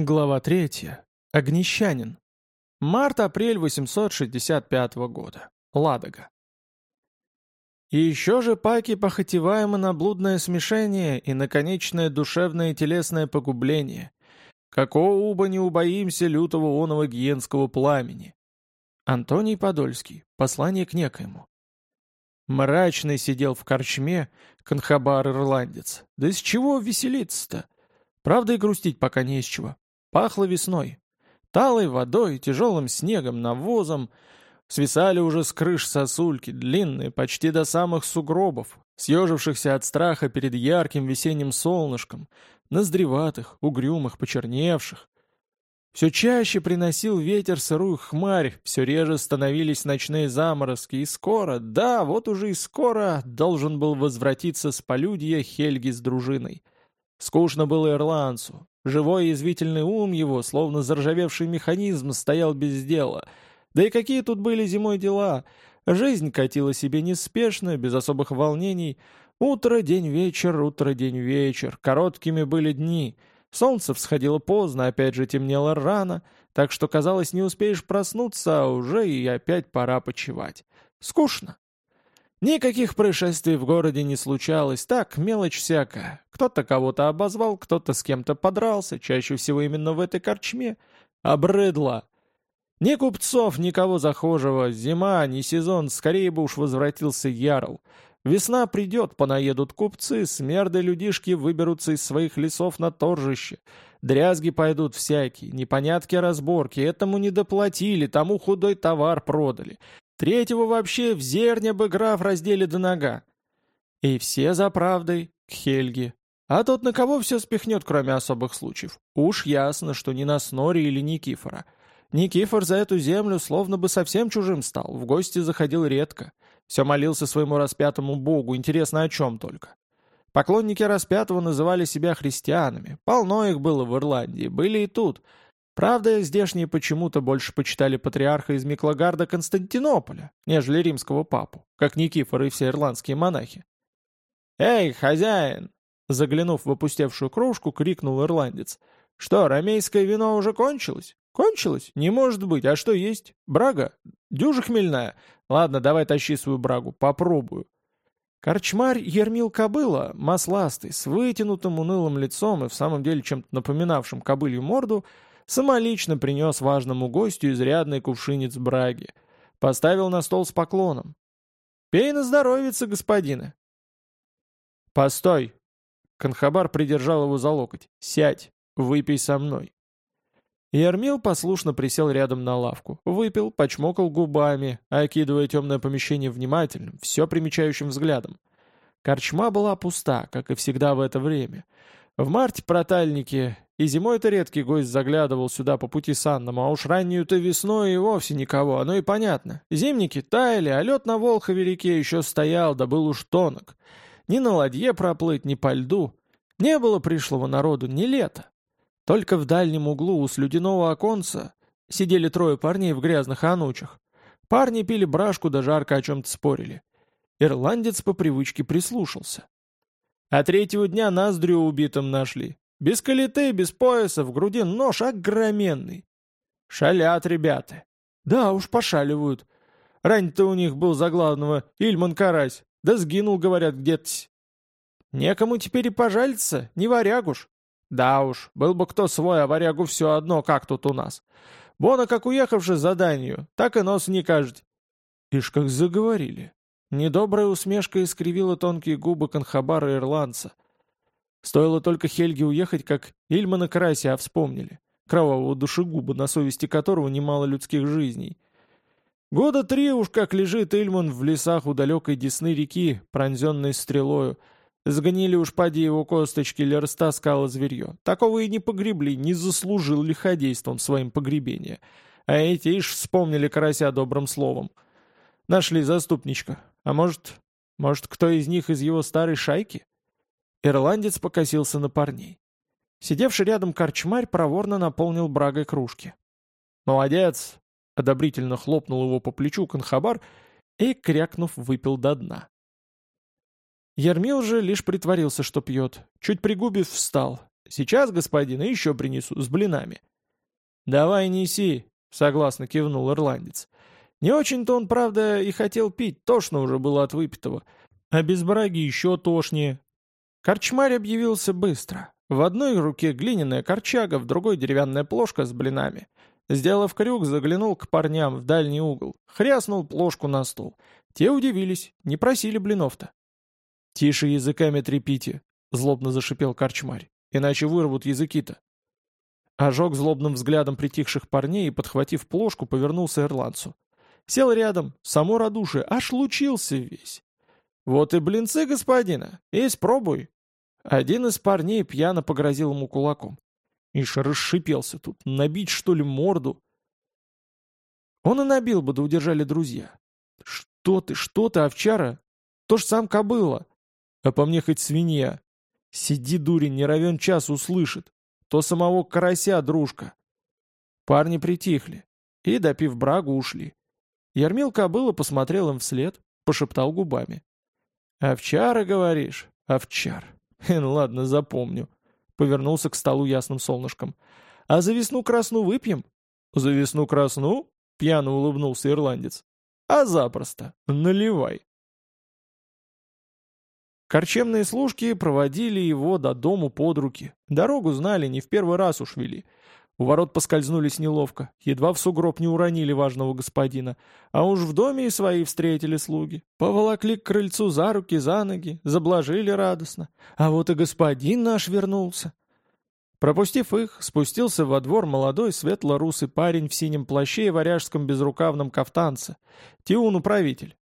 Глава 3. Огнещанин. Март-апрель 865 года. Ладога. И еще же паки похотеваемо на блудное смешение и наконечное душевное и телесное погубление. Какого уба не убоимся лютого оного гиенского пламени. Антоний Подольский. Послание к некоему. Мрачный сидел в корчме конхабар-ирландец. Да из чего веселиться-то? Правда и грустить пока не из чего. Пахло весной. Талой водой, тяжелым снегом, навозом. Свисали уже с крыш сосульки, длинные, почти до самых сугробов, съежившихся от страха перед ярким весенним солнышком, ноздреватых, угрюмых, почерневших. Все чаще приносил ветер сырую хмарь, все реже становились ночные заморозки, и скоро, да, вот уже и скоро, должен был возвратиться с полюдья Хельги с дружиной. Скучно было ирландцу, Живой и язвительный ум его, словно заржавевший механизм, стоял без дела. Да и какие тут были зимой дела? Жизнь катила себе неспешно, без особых волнений. Утро, день, вечер, утро, день, вечер. Короткими были дни. Солнце всходило поздно, опять же темнело рано, так что, казалось, не успеешь проснуться, а уже и опять пора почевать. Скучно. Никаких происшествий в городе не случалось, так, мелочь всякая. Кто-то кого-то обозвал, кто-то с кем-то подрался, чаще всего именно в этой корчме. Обрыдло. Ни купцов, никого захожего, зима, ни сезон, скорее бы уж возвратился Ярл. Весна придет, понаедут купцы, смерды людишки выберутся из своих лесов на торжище. Дрязги пойдут всякие, непонятки разборки, этому не доплатили, тому худой товар продали. Третьего вообще в зерне бы граф раздели до нога. И все за правдой к Хельге. А тот на кого все спихнет, кроме особых случаев? Уж ясно, что не на Снори или Никифора. Никифор за эту землю словно бы совсем чужим стал, в гости заходил редко. Все молился своему распятому богу, интересно о чем только. Поклонники распятого называли себя христианами. Полно их было в Ирландии, были и тут — Правда, здешние почему-то больше почитали патриарха из Миклагарда Константинополя, нежели римского папу, как Никифор и все ирландские монахи. «Эй, хозяин!» Заглянув в опустевшую кружку, крикнул ирландец. «Что, ромейское вино уже кончилось?» «Кончилось? Не может быть. А что есть? Брага? Дюжа хмельная? Ладно, давай тащи свою брагу, попробую». Корчмарь Ермил Кобыла, масластый, с вытянутым унылым лицом и в самом деле чем-то напоминавшим кобылью морду, самолично принес важному гостю изрядный кувшинец браги. Поставил на стол с поклоном. «Пей на здоровице, господина!» «Постой!» Конхабар придержал его за локоть. «Сядь, выпей со мной». Ермил послушно присел рядом на лавку, выпил, почмокал губами, окидывая темное помещение внимательным, все примечающим взглядом. Корчма была пуста, как и всегда в это время. В марте протальники и зимой-то редкий гость заглядывал сюда по пути санному, а уж раннюю-то весной и вовсе никого, оно и понятно. Зимники таяли, а лед на Волхове-реке еще стоял, да был уж тонок. Ни на ладье проплыть, ни по льду. Не было пришлого народу ни лета. Только в дальнем углу у слюдяного оконца сидели трое парней в грязных анучах. Парни пили брашку да жарко о чем-то спорили. Ирландец по привычке прислушался. А третьего дня ноздрю убитым нашли. Без калиты, без пояса, в груди нож огроменный. Шалят ребята. Да уж, пошаливают. Рань-то у них был за главного Ильман Карась. Да сгинул, говорят, где-то. Некому теперь и пожалиться, не варягуш. Да уж, был бы кто свой, а варягу все одно, как тут у нас. Бона, как уехавший заданию, так и нос не кажет. Ишь, как заговорили. Недобрая усмешка искривила тонкие губы конхабара ирландца — Стоило только Хельге уехать, как Ильмана Карася вспомнили, кровавого душегуба, на совести которого немало людских жизней. Года три уж как лежит Ильман в лесах у далекой Десны реки, пронзенной стрелою. Сгнили уж поди его косточки или растаскало зверье. Такого и не погребли, не заслужил лиходейством своим погребения. А эти ишь вспомнили карася добрым словом. Нашли заступничка. А может, может, кто из них из его старой шайки? Ирландец покосился на парней. Сидевший рядом корчмарь проворно наполнил брагой кружки. «Молодец!» — одобрительно хлопнул его по плечу конхабар и, крякнув, выпил до дна. Ермил же лишь притворился, что пьет. Чуть пригубив, встал. Сейчас, господин, еще принесу, с блинами». «Давай неси», — согласно кивнул ирландец. Не очень-то он, правда, и хотел пить, тошно уже было от выпитого. А без браги еще тошнее. Корчмарь объявился быстро. В одной руке глиняная корчага, в другой деревянная плошка с блинами. Сделав крюк, заглянул к парням в дальний угол, хряснул плошку на стол. Те удивились, не просили блинов-то. «Тише языками трепите», — злобно зашипел корчмарь, — «иначе вырвут языки-то». Ожег злобным взглядом притихших парней и, подхватив плошку, повернулся ирландцу. Сел рядом, само радушие, аж лучился весь. «Вот и блинцы, господина, есть пробуй». Один из парней пьяно погрозил ему кулаком. Ишь, расшипелся тут, набить, что ли, морду? Он и набил бы, да удержали друзья. «Что ты, что ты, овчара? То ж сам кобыла. А по мне хоть свинья. Сиди, дурень, не равен час услышит. То самого карася, дружка». Парни притихли и, допив брагу, ушли. Ермил кобыла посмотрел им вслед, пошептал губами. «Овчара, говоришь? Овчар. Хен, ладно, запомню». Повернулся к столу ясным солнышком. «А за весну красну выпьем?» «За весну красну?» — пьяно улыбнулся ирландец. «А запросто. Наливай». Корчемные служки проводили его до дому под руки. Дорогу знали, не в первый раз уж вели — у ворот поскользнулись неловко, едва в сугроб не уронили важного господина, а уж в доме и свои встретили слуги. Поволокли к крыльцу за руки, за ноги, заблажили радостно. А вот и господин наш вернулся. Пропустив их, спустился во двор молодой светло-русый парень в синем плаще и варяжском безрукавном кафтанце. Тиун-управитель.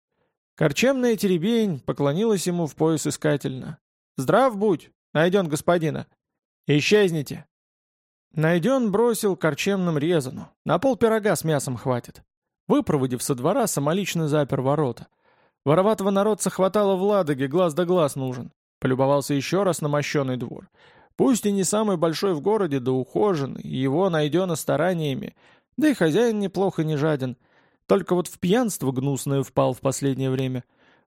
Корчемная теребень поклонилась ему в пояс искательно. «Здрав будь, найден господина!» «Исчезните!» Найден бросил корчемным резану. На пол пирога с мясом хватит. Выпроводив со двора, самолично запер ворота. Вороватого народца хватало в Ладоге, глаз да глаз нужен. Полюбовался еще раз на мощеный двор. Пусть и не самый большой в городе, да ухоженный, его найдено стараниями, да и хозяин неплохо не жаден. Только вот в пьянство гнусное впал в последнее время.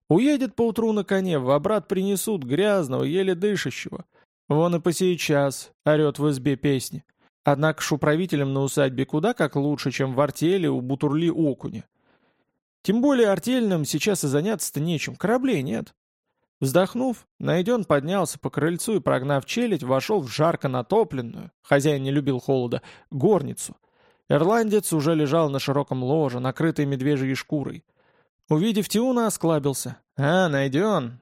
Уедет поутру на коне, в обрат принесут грязного, еле дышащего. Вон и по сейчас орет в избе песни. Однако ж управителям на усадьбе куда как лучше, чем в артели у Бутурли-Окуня. Тем более артельным сейчас и заняться-то нечем, кораблей нет. Вздохнув, Найден поднялся по крыльцу и, прогнав челядь, вошел в жарко натопленную, хозяин не любил холода, горницу. Ирландец уже лежал на широком ложе, накрытой медвежьей шкурой. Увидев Тиуна, осклабился. «А, Найден!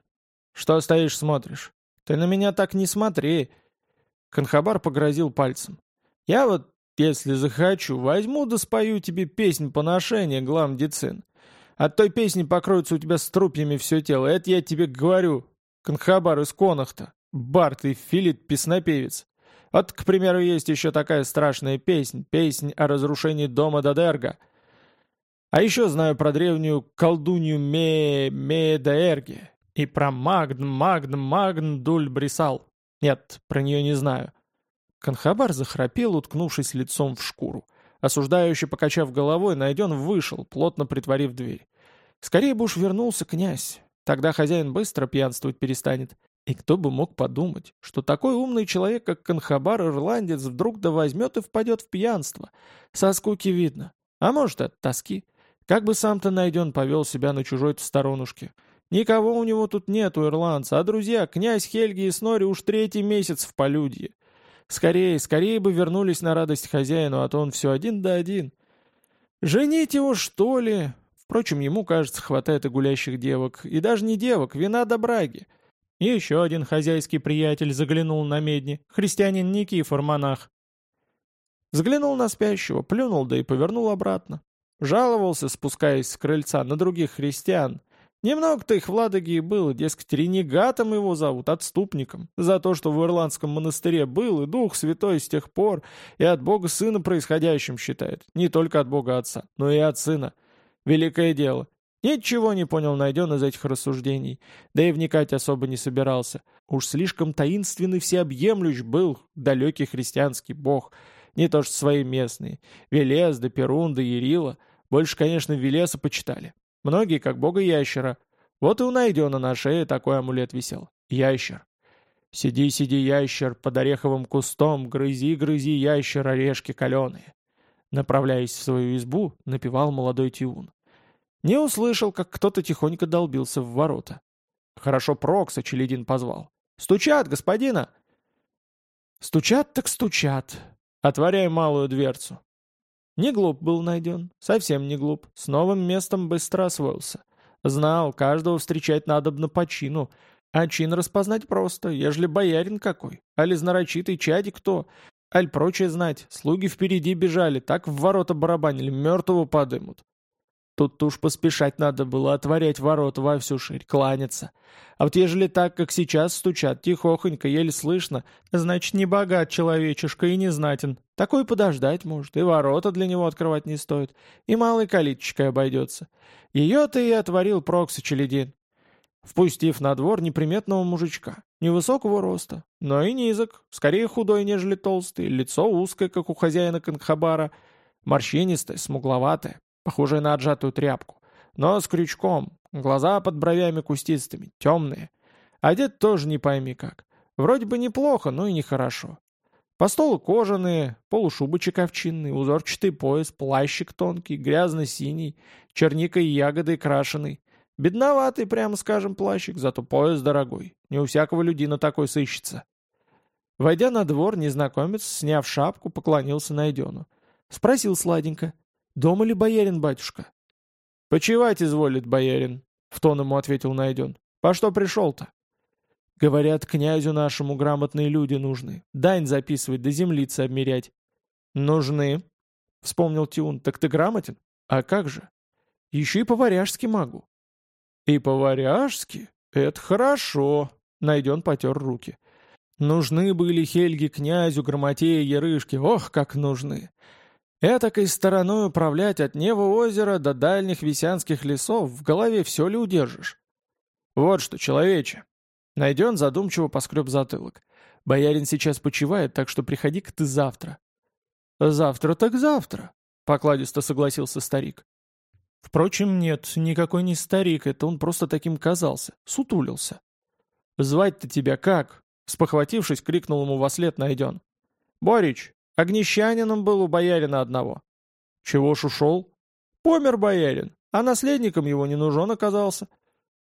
Что стоишь, смотришь? Ты на меня так не смотри!» Конхабар погрозил пальцем. Я вот, если захочу, возьму да спою тебе песнь поношения, гламдицин. От той песни покроется у тебя струпьями все тело, это я тебе говорю. Конхабар из Конахта, Барт и Филит песнопевец. Вот, к примеру, есть еще такая страшная песнь, песнь о разрушении дома Дадерга. А еще знаю про древнюю колдунью Ме... Медаэрги и про Магн, Магн, Магн Дуль Брисал. Нет, про нее не знаю. Конхабар захрапел, уткнувшись лицом в шкуру. Осуждающий, покачав головой, найден вышел, плотно притворив дверь. Скорее бы уж вернулся князь. Тогда хозяин быстро пьянствовать перестанет. И кто бы мог подумать, что такой умный человек, как Конхабар-ирландец, вдруг да возьмет и впадет в пьянство. Со скуки видно. А может, от тоски. Как бы сам-то найден повел себя на чужой-то сторонушке. Никого у него тут нет, у ирландца, а друзья, князь Хельги и Снори уж третий месяц в полюдье. Скорее, скорее бы вернулись на радость хозяину, а то он все один да один. Женить его, что ли? Впрочем, ему, кажется, хватает и гулящих девок. И даже не девок, вина да браги. И еще один хозяйский приятель заглянул на медни, христианин Никифор, монах. Взглянул на спящего, плюнул, да и повернул обратно. Жаловался, спускаясь с крыльца, на других христиан, Немного-то их в Ладоге и было, дескать, ренегатом его зовут, отступником, за то, что в Ирландском монастыре был и Дух Святой с тех пор, и от Бога Сына происходящим считает, не только от Бога Отца, но и от Сына. Великое дело. Ничего не понял найден из этих рассуждений, да и вникать особо не собирался. Уж слишком таинственный всеобъемлющ был далекий христианский бог, не то что свои местные. Велес да Перун да Ярила. Больше, конечно, Велеса почитали. Многие как бога ящера. Вот и у найдена на шее такой амулет висел. Ящер. Сиди, сиди, ящер, под ореховым кустом, грызи, грызи, ящер, орешки каленые. Направляясь в свою избу, напевал молодой Тиун. Не услышал, как кто-то тихонько долбился в ворота. Хорошо Прокса Челедин позвал. «Стучат, господина!» «Стучат так стучат!» Отворяй малую дверцу. Не глуп был найден, совсем не глуп, с новым местом быстро освоился. Знал, каждого встречать надобно по чину, а чин распознать просто, ежели боярин какой, али знарочитый чадик кто, аль прочее знать, слуги впереди бежали, так в ворота барабанили, мертвого подымут. Тут-то уж поспешать надо было, отворять ворота во всю ширь, кланяться. А вот ежели так, как сейчас стучат, тихохонько, еле слышно, значит, не богат человечишка и не знатен. Такой подождать может, и ворота для него открывать не стоит, и малой калиточкой обойдется. Ее-то и отворил Прокса Челедин, впустив на двор неприметного мужичка, невысокого роста, но и низок, скорее худой, нежели толстый, лицо узкое, как у хозяина Канхабара, морщинистое, смугловатое, похожая на отжатую тряпку, но с крючком, глаза под бровями кустистыми, темные. Одет тоже не пойми как. Вроде бы неплохо, но и нехорошо. По столу кожаные, полушубочек овчинный, узорчатый пояс, плащик тонкий, грязно-синий, черникой и ягодой крашеный. Бедноватый, прямо скажем, плащик, зато пояс дорогой. Не у всякого людина такой сыщется. Войдя на двор, незнакомец, сняв шапку, поклонился Найдену. Спросил сладенько. «Дома ли боярин, батюшка?» «Почевать изволит боярин», — в тон ему ответил Найден. «По что пришел-то?» «Говорят, князю нашему грамотные люди нужны. Дань записывать, да землицы обмерять». «Нужны», — вспомнил Тиун. «Так ты грамотен? А как же? Еще и по-варяжски могу». «И по-варяжски? Это хорошо», — Найден потер руки. «Нужны были Хельги князю, грамотея, ярышки. Ох, как нужны! Этакой стороной управлять от Нева озера до дальних висянских лесов в голове все ли удержишь? Вот что, человече. Найден задумчиво поскреб затылок. Боярин сейчас почивает, так что приходи-ка ты завтра. Завтра так завтра, покладисто согласился старик. Впрочем, нет, никакой не старик, это он просто таким казался, сутулился. «Звать-то тебя как?» Спохватившись, крикнул ему во след Найден. «Борич, Огнещанином был у боярина одного. Чего ж ушел? Помер боярин, а наследником его не нужен оказался.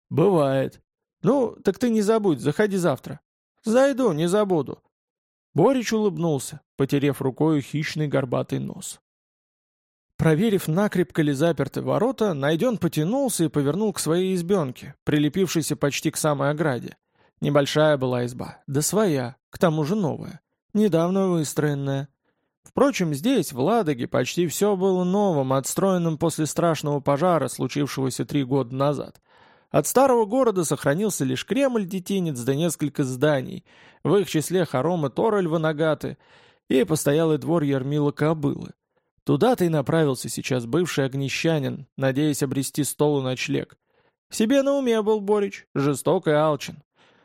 Бывает. Ну, так ты не забудь, заходи завтра. Зайду, не забуду. Борич улыбнулся, потерев рукой хищный горбатый нос. Проверив, накрепко ли заперты ворота, Найден потянулся и повернул к своей избенке, прилепившейся почти к самой ограде. Небольшая была изба, да своя, к тому же новая, недавно выстроенная. Впрочем, здесь, в Ладоге, почти все было новым, отстроенным после страшного пожара, случившегося три года назад. От старого города сохранился лишь Кремль-детинец да несколько зданий, в их числе хоромы Тороль-Ванагаты и постоялый двор Ермила Кобылы. Туда-то и направился сейчас бывший огнещанин, надеясь обрести стол и ночлег. Себе на уме был Борич, жесток и алчен.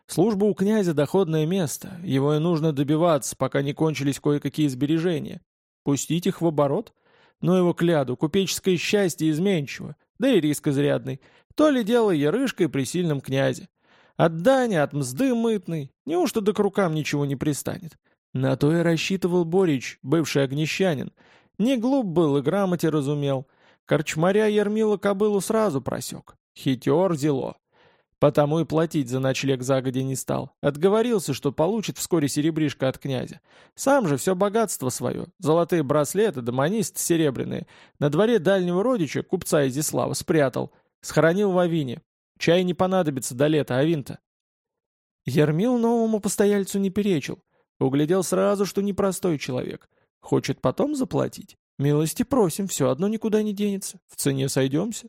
Служба у князя — доходное место, его и нужно добиваться, пока не кончились кое-какие сбережения. Пустить их в оборот? Но его кляду, купеческое счастье изменчиво, да и риск изрядный. То ли дело ярышкой при сильном князе. От дани, от мзды мытной, неужто да к рукам ничего не пристанет? На то и рассчитывал Борич, бывший огнещанин. Не глуп был и грамоте разумел. Корчмаря Ермила кобылу сразу просек. Хитер зело. Потому и платить за ночлег загоди не стал. Отговорился, что получит вскоре серебришко от князя. Сам же все богатство свое, золотые браслеты, домонисты серебряные, на дворе дальнего родича, купца Изислава, спрятал. Схоронил в Авине. Чай не понадобится до лета, Авинта. Ермил новому постояльцу не перечил. Углядел сразу, что непростой человек. Хочет потом заплатить? Милости просим, все одно никуда не денется. В цене сойдемся.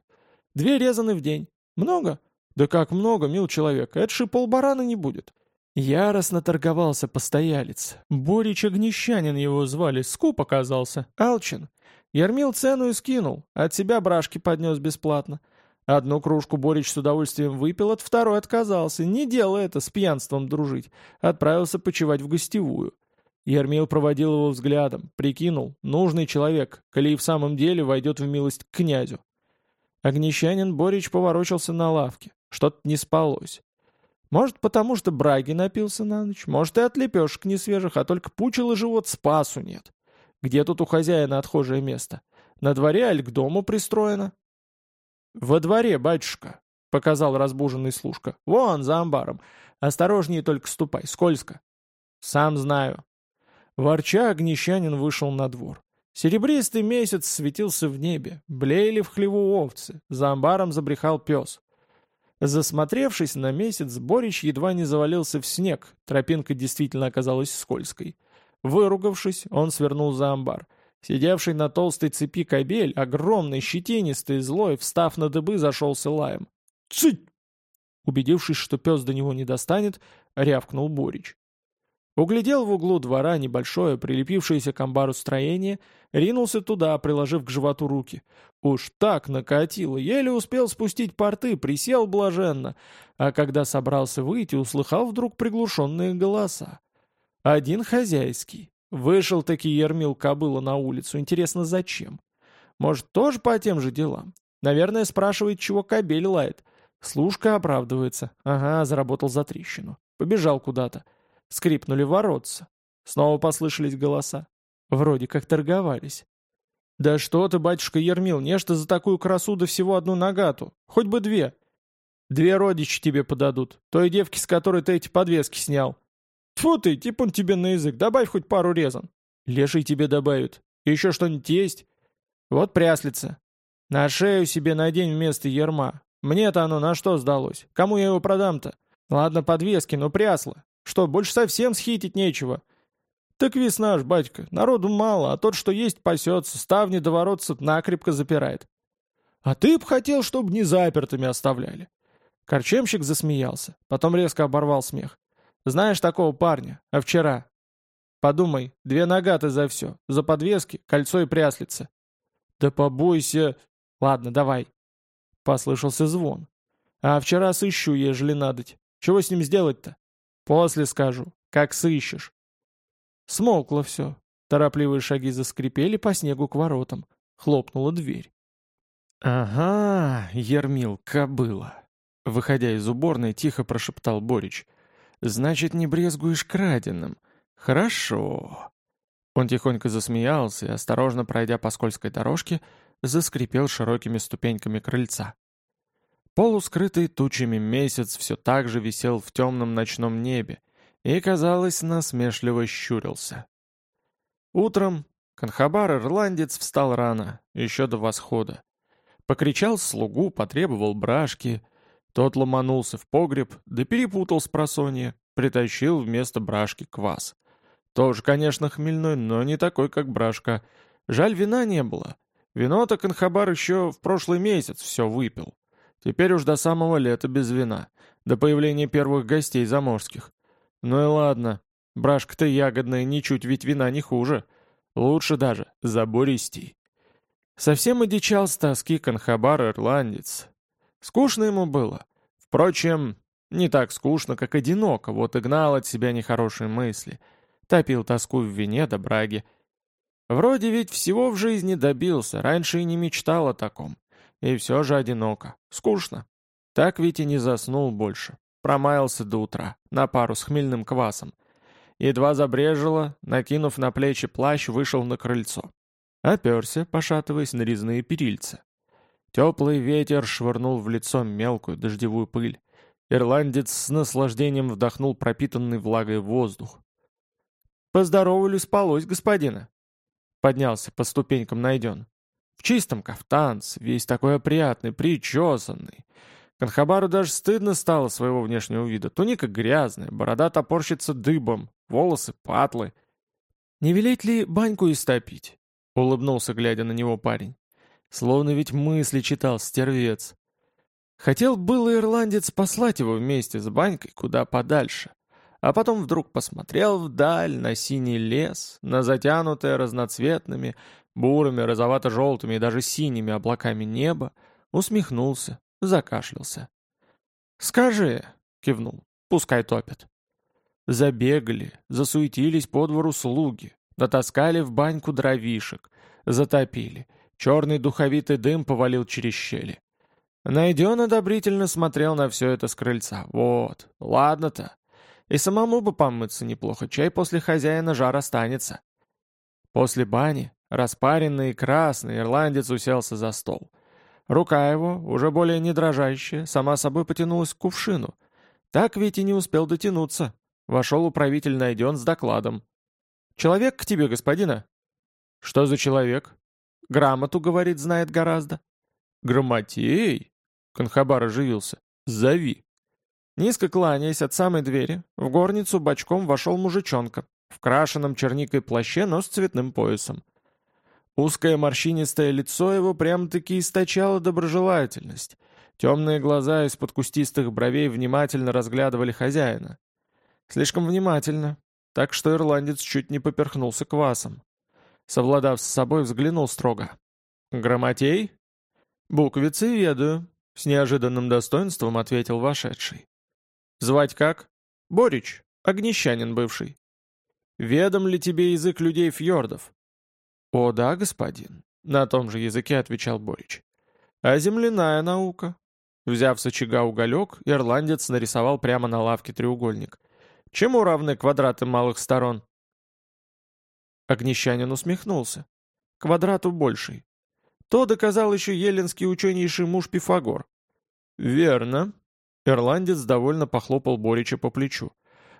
Две резаны в день. Много? «Да как много, мил человек, это же полбарана не будет». Яростно торговался постоялец. Борич Огнещанин его звали, скуп оказался. Алчин. Ермил цену и скинул, от себя брашки поднес бесплатно. Одну кружку Борич с удовольствием выпил, от второй отказался. Не делай это, с пьянством дружить. Отправился почевать в гостевую. Ермил проводил его взглядом, прикинул, нужный человек, коли и в самом деле войдет в милость к князю. Огнещанин Борич поворочился на лавке. Что-то не спалось. Может, потому что браги напился на ночь, может, и от лепешек несвежих, а только пучил и живот спасу нет. Где тут у хозяина отхожее место? На дворе, аль к дому пристроено?» «Во дворе, батюшка», — показал разбуженный служка. «Вон, за амбаром. Осторожнее только ступай, скользко». «Сам знаю». Ворча, огнещанин вышел на двор. Серебристый месяц светился в небе, блеяли в хлеву овцы, за амбаром забрехал пес. Засмотревшись на месяц, Борич едва не завалился в снег, тропинка действительно оказалась скользкой. Выругавшись, он свернул за амбар. Сидевший на толстой цепи кобель, огромный, щетинистый, злой, встав на дыбы, зашелся лаем. «Цыть!» Убедившись, что пес до него не достанет, рявкнул Борич. Углядел в углу двора небольшое, прилепившееся к амбару строение, ринулся туда, приложив к животу руки. Уж так накатило, еле успел спустить порты, присел блаженно, а когда собрался выйти, услыхал вдруг приглушенные голоса. Один хозяйский, Вышел-таки Ермил кобыла на улицу. Интересно, зачем? Может, тоже по тем же делам? Наверное, спрашивает, чего кобель лает. Служка оправдывается. Ага, заработал за трещину. Побежал куда-то. Скрипнули воротца. Снова послышались голоса. Вроде как торговались. «Да что ты, батюшка Ермил, нечто за такую красу да всего одну нагату. Хоть бы две. Две родичи тебе подадут. Той девки, с которой ты эти подвески снял. Тьфу ты, типун тебе на язык, добавь хоть пару резан. Леший тебе добавят. Еще что-нибудь есть? Вот пряслица. На шею себе надень вместо ерма. Мне-то оно на что сдалось? Кому я его продам-то? Ладно, подвески, но прясло. Что, больше совсем схитить нечего? Так весна ж, батька, народу мало, а тот, что есть, пасется, ставни до воротца накрепко запирает. А ты б хотел, чтобы не запертыми оставляли. Корчемщик засмеялся, потом резко оборвал смех. Знаешь такого парня? А вчера? Подумай, две нагаты за все. За подвески, кольцо и пряслица. Да побойся. Ладно, давай. Послышался звон. А вчера сыщу, ежели надоть. Чего с ним сделать-то? После скажу. Как сыщешь. Смолкло все. Торопливые шаги заскрипели по снегу к воротам. Хлопнула дверь. «Ага, Ермил, кобыла!» Выходя из уборной, тихо прошептал Борич. Значит, не брезгуешь краденым. Хорошо. Он тихонько засмеялся и, осторожно пройдя по скользкой дорожке, заскрипел широкими ступеньками крыльца. Полускрытый тучами месяц все так же висел в темном ночном небе и, казалось, насмешливо щурился. Утром Конхабар-ирландец встал рано, еще до восхода. Покричал слугу, потребовал брашки — тот ломанулся в погреб, да перепутал с просонья, притащил вместо брашки квас. Тоже, конечно, хмельной, но не такой, как брашка. Жаль, вина не было. Вино-то Конхабар еще в прошлый месяц все выпил. Теперь уж до самого лета без вина, до появления первых гостей заморских. Ну и ладно, брашка-то ягодная, ничуть ведь вина не хуже. Лучше даже, забористей. Совсем одичал с тоски Конхабар-ирландец. Скучно ему было. Впрочем, не так скучно, как одиноко, вот и гнал от себя нехорошие мысли. Топил тоску в вине да браге. Вроде ведь всего в жизни добился, раньше и не мечтал о таком. И все же одиноко, скучно. Так и не заснул больше. Промаялся до утра, на пару с хмельным квасом. Едва забрежило, накинув на плечи плащ, вышел на крыльцо. Оперся, пошатываясь на резные перильца. Теплый ветер швырнул в лицо мелкую дождевую пыль. Ирландец с наслаждением вдохнул пропитанный влагой воздух. «Поздоровали спалось, господина!» Поднялся по ступенькам найден. В чистом кафтанце, весь такой опрятный, причесанный. Конхабару даже стыдно стало своего внешнего вида. Туника грязная, борода топорщится дыбом, волосы патлы. «Не велеть ли баньку истопить?» — улыбнулся, глядя на него парень. Словно ведь мысли читал стервец. Хотел было ирландец послать его вместе с банькой куда подальше, а потом вдруг посмотрел вдаль на синий лес, на затянутое разноцветными, бурыми, розовато-желтыми и даже синими облаками небо, усмехнулся, закашлялся. «Скажи», — кивнул, — «пускай топят». Забегали, засуетились по двору слуги, натаскали в баньку дровишек, затопили — Черный духовитый дым повалил через щели. Найден одобрительно смотрел на все это с крыльца. Вот, ладно-то. И самому бы помыться неплохо, чай после хозяина жар останется. После бани, распаренный и красный, ирландец уселся за стол. Рука его, уже более не дрожащая, сама собой потянулась к кувшину. Так ведь и не успел дотянуться. Вошел управитель найден с докладом. «Человек к тебе, господина». «Что за человек?» «Грамоту, говорит, знает гораздо». «Грамотей?» Конхабар оживился. «Зови». Низко кланяясь от самой двери, в горницу бочком вошел мужичонка, в крашеном черникой плаще, но с цветным поясом. Узкое морщинистое лицо его прям-таки источало доброжелательность. Темные глаза из-под кустистых бровей внимательно разглядывали хозяина. Слишком внимательно, так что ирландец чуть не поперхнулся квасом. Совладав с собой, взглянул строго. «Грамотей?» «Буквицы ведаю», — с неожиданным достоинством ответил вошедший. Звать как? Борич, огнещанин бывший. Ведом ли тебе язык людей фьордов? О да, господин, на том же языке отвечал Борич. А земляная наука? Взяв с очага уголек, ирландец нарисовал прямо на лавке треугольник. Чему равны квадраты малых сторон? Огнещанин усмехнулся. Квадрату больший. То доказал еще еленский ученейший муж Пифагор. «Верно», Ирландец довольно похлопал Борича по плечу.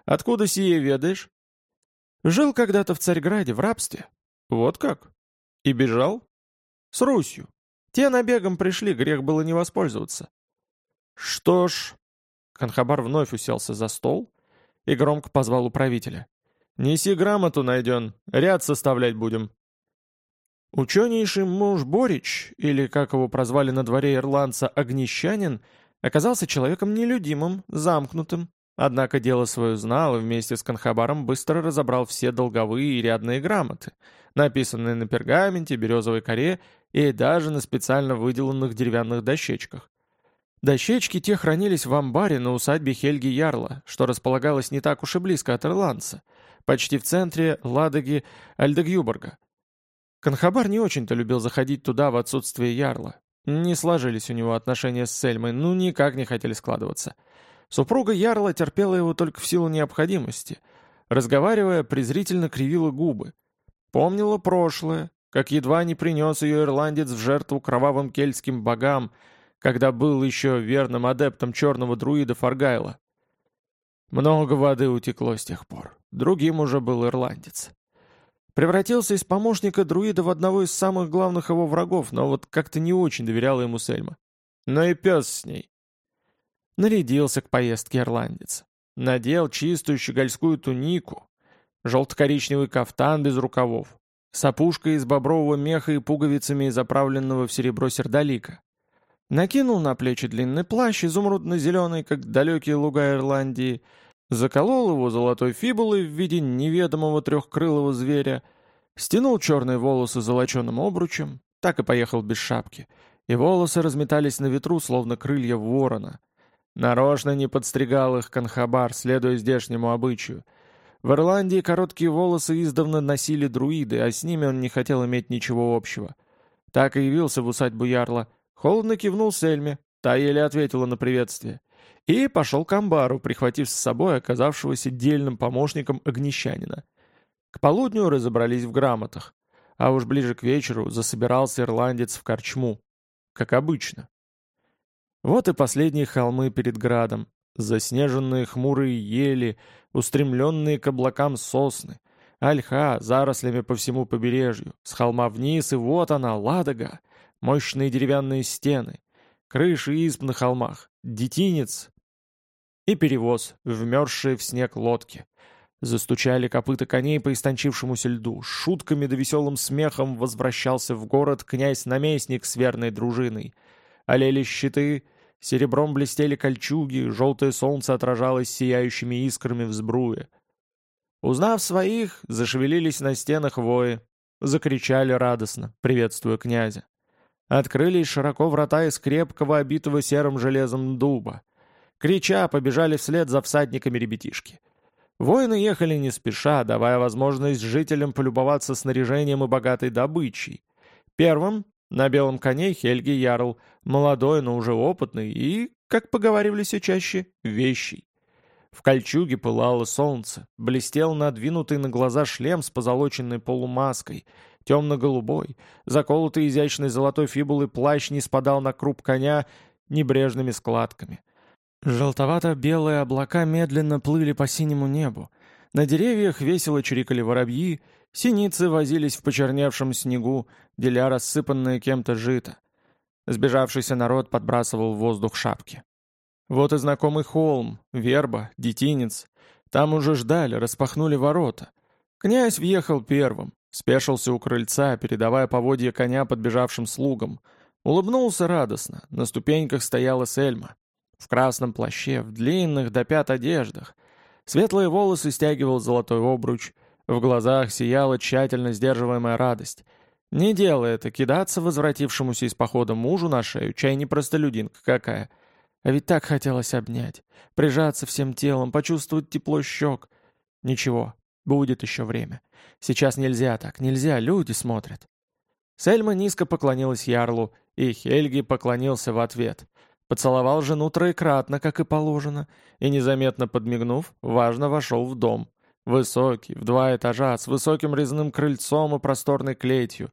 «Откуда сие ведаешь?» «Жил когда-то в Царьграде, в рабстве». «Вот как?» «И бежал?» «С Русью. Те набегом пришли, грех было не воспользоваться». «Что ж...» Конхабар вновь уселся за стол и громко позвал управителя. «Неси грамоту, найден, ряд составлять будем». Ученейший муж Борич, или, как его прозвали на дворе ирландца, Огнещанин, Оказался человеком нелюдимым, замкнутым, однако дело свое знал и вместе с Канхабаром быстро разобрал все долговые и рядные грамоты, написанные на пергаменте, березовой коре и даже на специально выделанных деревянных дощечках. Дощечки те хранились в амбаре на усадьбе Хельги Ярла, что располагалось не так уж и близко от Ирландца, почти в центре Ладоги Альдегюборга. Канхабар не очень-то любил заходить туда в отсутствие Ярла, не сложились у него отношения с Сельмой, ну никак не хотели складываться. Супруга Ярла терпела его только в силу необходимости. Разговаривая, презрительно кривила губы. Помнила прошлое, как едва не принес ее ирландец в жертву кровавым кельтским богам, когда был еще верным адептом черного друида Фаргайла. Много воды утекло с тех пор. Другим уже был ирландец. Превратился из помощника друида в одного из самых главных его врагов, но вот как-то не очень доверяла ему Сельма. Но и пес с ней. Нарядился к поездке ирландец. Надел чистую щегольскую тунику, желто-коричневый кафтан без рукавов, с из бобрового меха и пуговицами заправленного в серебро сердолика. Накинул на плечи длинный плащ, изумрудно-зеленый, как далекие луга Ирландии, заколол его золотой фибулой в виде неведомого трехкрылого зверя, стянул черные волосы золоченым обручем, так и поехал без шапки, и волосы разметались на ветру, словно крылья ворона. Нарочно не подстригал их Канхабар, следуя здешнему обычаю. В Ирландии короткие волосы издавна носили друиды, а с ними он не хотел иметь ничего общего. Так и явился в усадьбу Ярла. Холодно кивнул Сельме, та еле ответила на приветствие и пошел к амбару, прихватив с собой оказавшегося дельным помощником огнещанина. К полудню разобрались в грамотах, а уж ближе к вечеру засобирался ирландец в корчму, как обычно. Вот и последние холмы перед градом, заснеженные хмурые ели, устремленные к облакам сосны, ольха зарослями по всему побережью, с холма вниз, и вот она, Ладога, мощные деревянные стены, крыши изб на холмах, детинец, и перевоз, вмерзшие в снег лодки. Застучали копыта коней по истончившемуся льду. Шутками да веселым смехом возвращался в город князь-наместник с верной дружиной. Олели щиты, серебром блестели кольчуги, желтое солнце отражалось сияющими искрами в сбруе. Узнав своих, зашевелились на стенах вои, закричали радостно, приветствуя князя. Открылись широко врата из крепкого, обитого серым железом дуба. Крича, побежали вслед за всадниками ребятишки. Воины ехали не спеша, давая возможность жителям полюбоваться снаряжением и богатой добычей. Первым На белом коне Хельги Ярл, молодой, но уже опытный и, как поговаривали все чаще, вещий. В кольчуге пылало солнце, блестел надвинутый на глаза шлем с позолоченной полумаской, темно-голубой, заколотый изящной золотой фибулой плащ не спадал на круп коня небрежными складками. Желтовато-белые облака медленно плыли по синему небу. На деревьях весело чирикали воробьи, синицы возились в почерневшем снегу, деля рассыпанное кем-то жито. Сбежавшийся народ подбрасывал в воздух шапки. Вот и знакомый холм, верба, детинец. Там уже ждали, распахнули ворота. Князь въехал первым, спешился у крыльца, передавая поводья коня подбежавшим слугам. Улыбнулся радостно, на ступеньках стояла Сельма. В красном плаще, в длинных до пят одеждах. Светлые волосы стягивал золотой обруч, в глазах сияла тщательно сдерживаемая радость. Не делай это, кидаться возвратившемуся из похода мужу на шею, чай не простолюдинка какая — а ведь так хотелось обнять, прижаться всем телом, почувствовать тепло щек. Ничего, будет еще время. Сейчас нельзя так, нельзя, люди смотрят. Сельма низко поклонилась Ярлу, и Хельги поклонился в ответ. Поцеловал жену троекратно, как и положено, и, незаметно подмигнув, важно вошел в дом. Высокий, в два этажа, с высоким резным крыльцом и просторной клетью.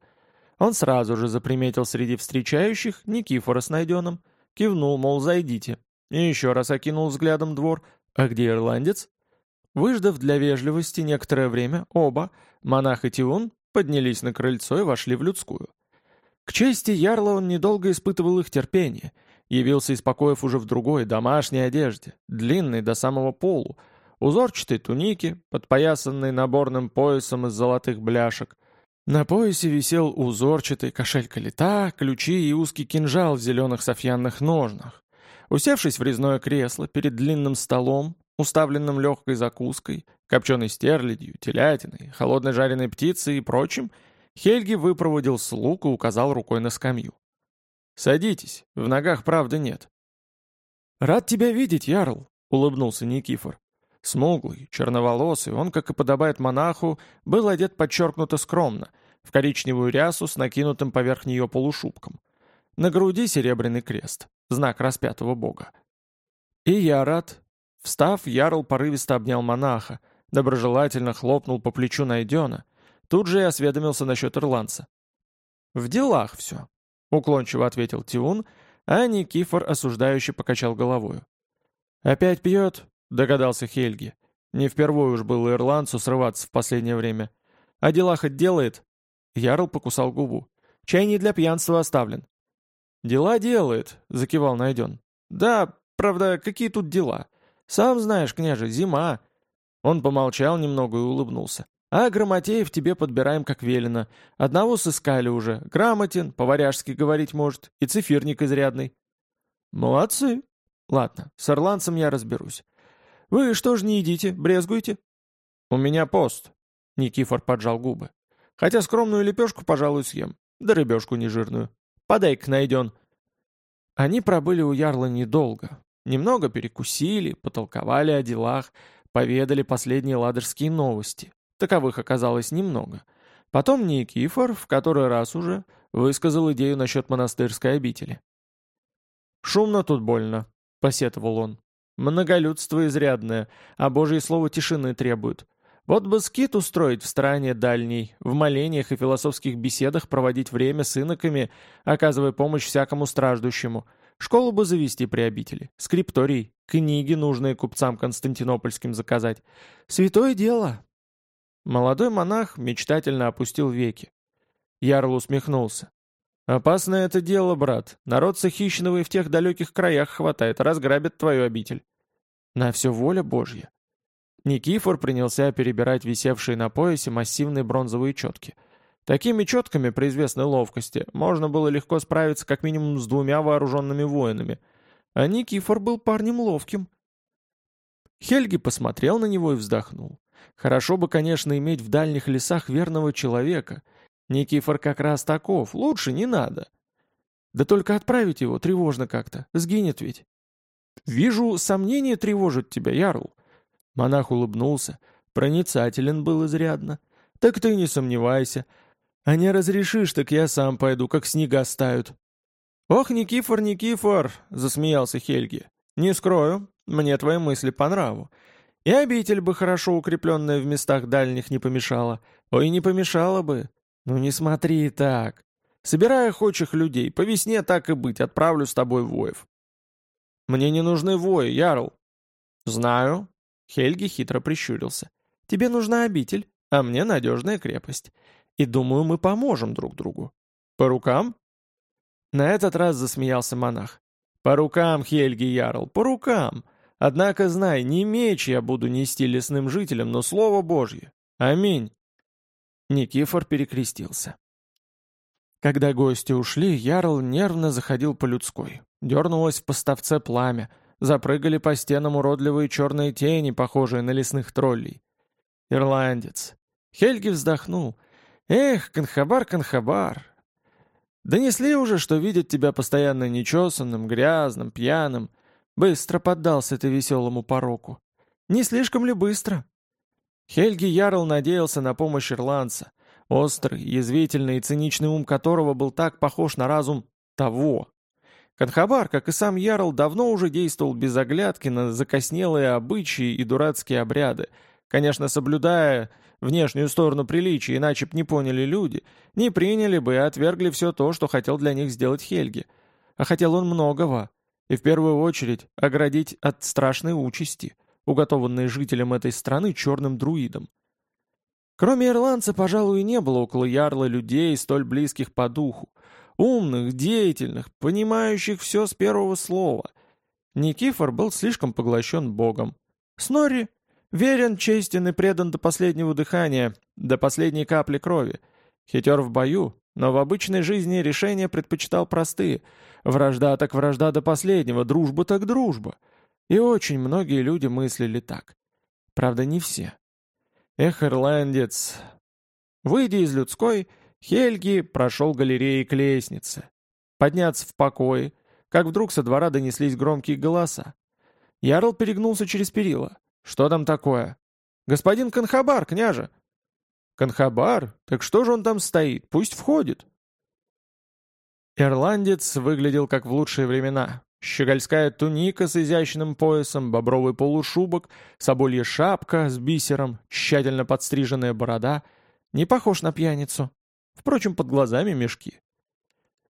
Он сразу же заприметил среди встречающих Никифора с найденным — Кивнул, мол, зайдите. И еще раз окинул взглядом двор. А где ирландец? Выждав для вежливости некоторое время, оба, монах и Тиун, поднялись на крыльцо и вошли в людскую. К чести Ярла он недолго испытывал их терпение. Явился из покоев уже в другой, домашней одежде, длинной до самого полу, узорчатой тунике, подпоясанной наборным поясом из золотых бляшек, на поясе висел узорчатый кошель-калита, ключи и узкий кинжал в зеленых софьянных ножнах. Усевшись в резное кресло перед длинным столом, уставленным легкой закуской, копченой стерлядью, телятиной, холодной жареной птицей и прочим, Хельги выпроводил слуг и указал рукой на скамью. «Садитесь, в ногах правды нет». «Рад тебя видеть, Ярл», — улыбнулся Никифор. Смуглый, черноволосый, он, как и подобает монаху, был одет подчеркнуто скромно, в коричневую рясу с накинутым поверх нее полушубком. На груди серебряный крест, знак распятого бога. И я рад. Встав, Ярл порывисто обнял монаха, доброжелательно хлопнул по плечу найдена, тут же и осведомился насчет ирландца. «В делах все», — уклончиво ответил Тиун, а Никифор осуждающе покачал головою. «Опять пьет? Догадался Хельги. Не впервые уж было ирландцу срываться в последнее время. А дела хоть делает? Ярл покусал губу. Чай не для пьянства оставлен. «Дела делает», — закивал найден. «Да, правда, какие тут дела? Сам знаешь, княже, зима». Он помолчал немного и улыбнулся. «А Грамотеев тебе подбираем как велено. Одного сыскали уже. Грамотен, по-варяжски говорить может, и цифирник изрядный». «Молодцы. Ладно, с ирландцем я разберусь. «Вы что ж не едите? Брезгуете?» «У меня пост», — Никифор поджал губы. «Хотя скромную лепешку, пожалуй, съем. Да рыбешку нежирную. Подай-ка найден». Они пробыли у Ярла недолго. Немного перекусили, потолковали о делах, поведали последние ладожские новости. Таковых оказалось немного. Потом Никифор, в который раз уже, высказал идею насчет монастырской обители. «Шумно тут больно», — посетовал он. Многолюдство изрядное, а Божье слово тишины требует. Вот бы скит устроить в стране дальней, в молениях и философских беседах проводить время с иноками, оказывая помощь всякому страждущему. Школу бы завести при обители, скрипторий, книги, нужные купцам константинопольским заказать. Святое дело. Молодой монах мечтательно опустил веки. Ярл усмехнулся. «Опасное это дело, брат. Народца хищного и в тех далеких краях хватает, разграбят твою обитель». «На все воля Божья». Никифор принялся перебирать висевшие на поясе массивные бронзовые четки. Такими четками, при известной ловкости, можно было легко справиться как минимум с двумя вооруженными воинами. А Никифор был парнем ловким. Хельги посмотрел на него и вздохнул. Хорошо бы, конечно, иметь в дальних лесах верного человека — Никифор как раз таков, лучше не надо. Да только отправить его тревожно как-то, сгинет ведь. Вижу, сомнения тревожат тебя, Ярл. Монах улыбнулся, проницателен был изрядно. Так ты не сомневайся. «А не разрешишь, так я сам пойду, как снега стают». «Ох, Никифор, Никифор!» — засмеялся Хельги. «Не скрою, мне твои мысли по нраву. И обитель бы хорошо укрепленная в местах дальних не помешала. Ой, не помешала бы. Ну не смотри так. Собирай охочих людей, по весне так и быть, отправлю с тобой воев». «Мне не нужны вои, Ярл». «Знаю». Хельги хитро прищурился. «Тебе нужна обитель, а мне надежная крепость. И думаю, мы поможем друг другу. По рукам?» На этот раз засмеялся монах. «По рукам, Хельги Ярл, по рукам! Однако знай, не меч я буду нести лесным жителям, но слово Божье. Аминь!» Никифор перекрестился. Когда гости ушли, Ярл нервно заходил по людской. Дернулось в поставце пламя, запрыгали по стенам уродливые черные тени, похожие на лесных троллей. Ирландец. Хельги вздохнул. «Эх, Конхабар, Конхабар, Донесли уже, что видят тебя постоянно нечесанным, грязным, пьяным. Быстро поддался ты веселому пороку. Не слишком ли быстро? Хельги Ярл надеялся на помощь ирландца, острый, язвительный и циничный ум которого был так похож на разум того. Конхабар, как и сам Ярл, давно уже действовал без оглядки на закоснелые обычаи и дурацкие обряды, конечно, соблюдая внешнюю сторону приличия, иначе б не поняли люди, не приняли бы и отвергли все то, что хотел для них сделать Хельги. А хотел он многого, и в первую очередь оградить от страшной участи, уготованной жителям этой страны черным друидом. Кроме ирландца, пожалуй, и не было около Ярла людей, столь близких по духу, умных, деятельных, понимающих все с первого слова. Никифор был слишком поглощен Богом. Снори Верен, честен и предан до последнего дыхания, до последней капли крови. Хитер в бою, но в обычной жизни решения предпочитал простые. Вражда так вражда до последнего, дружба так дружба. И очень многие люди мыслили так. Правда, не все. Эх, ирландец. Выйдя из людской, Хельги прошел галереей к лестнице. Подняться в покое, как вдруг со двора донеслись громкие голоса. Ярл перегнулся через перила. «Что там такое?» «Господин Конхабар, княже!» «Конхабар? Так что же он там стоит? Пусть входит!» Ирландец выглядел как в лучшие времена. Щегольская туника с изящным поясом, бобровый полушубок, соболья шапка с бисером, тщательно подстриженная борода. Не похож на пьяницу. Впрочем, под глазами мешки.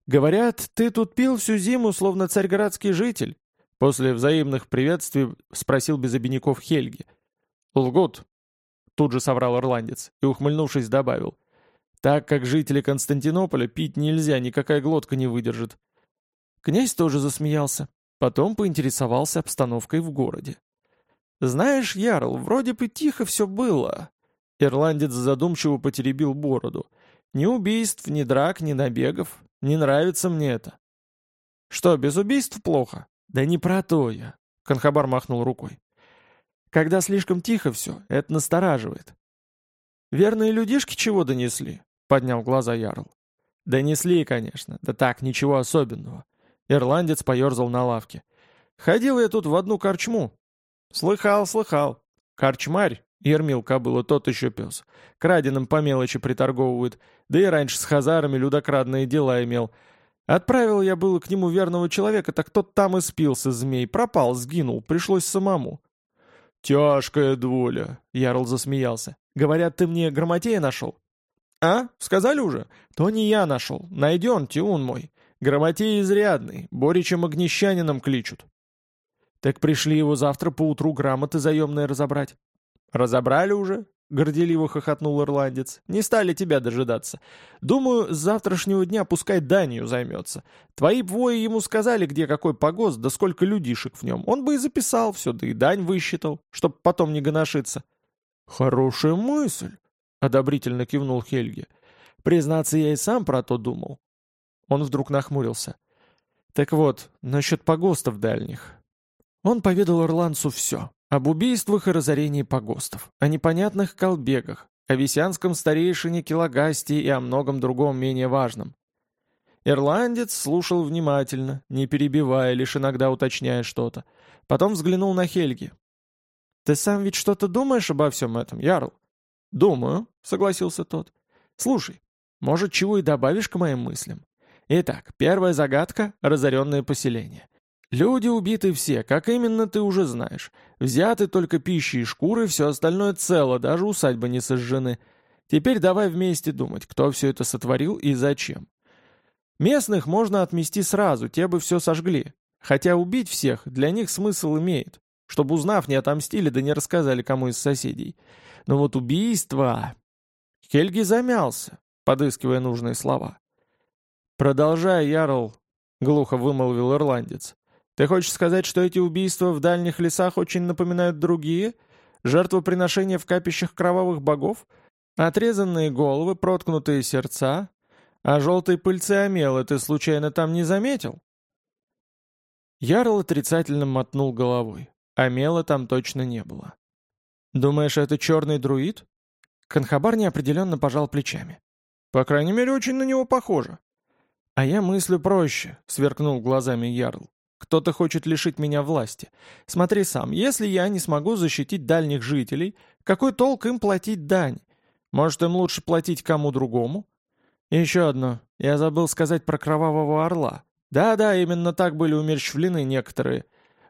«Говорят, ты тут пил всю зиму, словно царьградский житель?» После взаимных приветствий спросил без обиняков Хельги. «Лгут», — тут же соврал ирландец и, ухмыльнувшись, добавил. «Так как жители Константинополя пить нельзя, никакая глотка не выдержит». Князь тоже засмеялся, потом поинтересовался обстановкой в городе. «Знаешь, Ярл, вроде бы тихо все было». Ирландец задумчиво потеребил бороду. «Ни убийств, ни драк, ни набегов. Не нравится мне это». «Что, без убийств плохо?» «Да не про то я», — Конхабар махнул рукой. «Когда слишком тихо все, это настораживает». «Верные людишки чего донесли?» — поднял глаза Ярл. «Донесли, конечно. Да так, ничего особенного». Ирландец поерзал на лавке. «Ходил я тут в одну корчму». «Слыхал, слыхал. Корчмарь, Ермил кобыла, тот еще пес. Краденым по мелочи приторговывает, да и раньше с хазарами людокрадные дела имел. Отправил я было к нему верного человека, так тот там и спился, змей, пропал, сгинул, пришлось самому. «Тяжкая дволя», — Ярл засмеялся. «Говорят, ты мне грамотея нашел?» «А? Сказали уже? То не я нашел. Найден, Тиун мой. Грамотей изрядный, Боричем Огнещанином кличут». «Так пришли его завтра поутру грамоты заемные разобрать». «Разобрали уже? — горделиво хохотнул ирландец. «Не стали тебя дожидаться. Думаю, с завтрашнего дня пускай данью займется. Твои двое ему сказали, где какой погост, да сколько людишек в нем. Он бы и записал все, да и дань высчитал, чтоб потом не гоношиться». «Хорошая мысль», — одобрительно кивнул Хельги. «Признаться, я и сам про то думал». Он вдруг нахмурился. «Так вот, насчет погостов дальних». Он поведал ирландцу все, об убийствах и разорении погостов, о непонятных колбегах, о висянском старейшине Килогасте и о многом другом менее важном. Ирландец слушал внимательно, не перебивая, лишь иногда уточняя что-то. Потом взглянул на Хельги. «Ты сам ведь что-то думаешь обо всем этом, Ярл?» «Думаю», — согласился тот. «Слушай, Может, чего и добавишь к моим мыслям? Итак, первая загадка — разоренное поселение. Люди убиты все, как именно ты уже знаешь. Взяты только пищи и шкуры, все остальное цело, даже усадьбы не сожжены. Теперь давай вместе думать, кто все это сотворил и зачем. Местных можно отмести сразу, те бы все сожгли. Хотя убить всех для них смысл имеет, чтобы узнав, не отомстили да не рассказали кому из соседей. Но вот убийство... Хельги замялся, подыскивая нужные слова. «Продолжай, Ярл», — глухо вымолвил ирландец. «Ты хочешь сказать, что эти убийства в дальних лесах очень напоминают другие? Жертвоприношения в капищах кровавых богов? Отрезанные головы, проткнутые сердца? А желтые пыльцы омелы ты случайно там не заметил?» Ярл отрицательно мотнул головой. Омела там точно не было. «Думаешь, это черный друид?» Конхабар неопределенно пожал плечами. «По крайней мере, очень на него похоже». «А я мыслю проще», — сверкнул глазами Ярл. «Кто-то хочет лишить меня власти. Смотри сам, если я не смогу защитить дальних жителей, какой толк им платить дань? Может, им лучше платить кому другому?» И еще одно. Я забыл сказать про кровавого орла. Да-да, именно так были умерщвлены некоторые.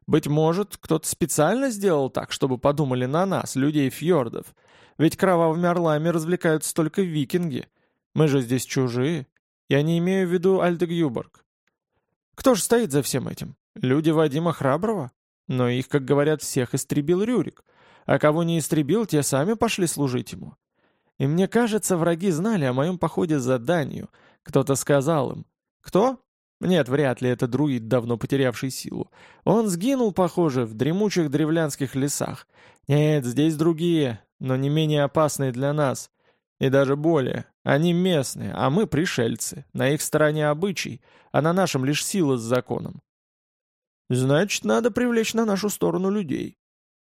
Быть может, кто-то специально сделал так, чтобы подумали на нас, людей фьордов. Ведь кровавыми орлами развлекаются только викинги. Мы же здесь чужие. Я не имею в виду Альдегюборг. Кто же стоит за всем этим? Люди Вадима Храброго? Но их, как говорят, всех истребил Рюрик. А кого не истребил, те сами пошли служить ему. И мне кажется, враги знали о моем походе за Данию. Кто-то сказал им. Кто? Нет, вряд ли это друид, давно потерявший силу. Он сгинул, похоже, в дремучих древлянских лесах. Нет, здесь другие, но не менее опасные для нас. И даже более. Они местные, а мы пришельцы. На их стороне обычай, а на нашем лишь сила с законом. Значит, надо привлечь на нашу сторону людей.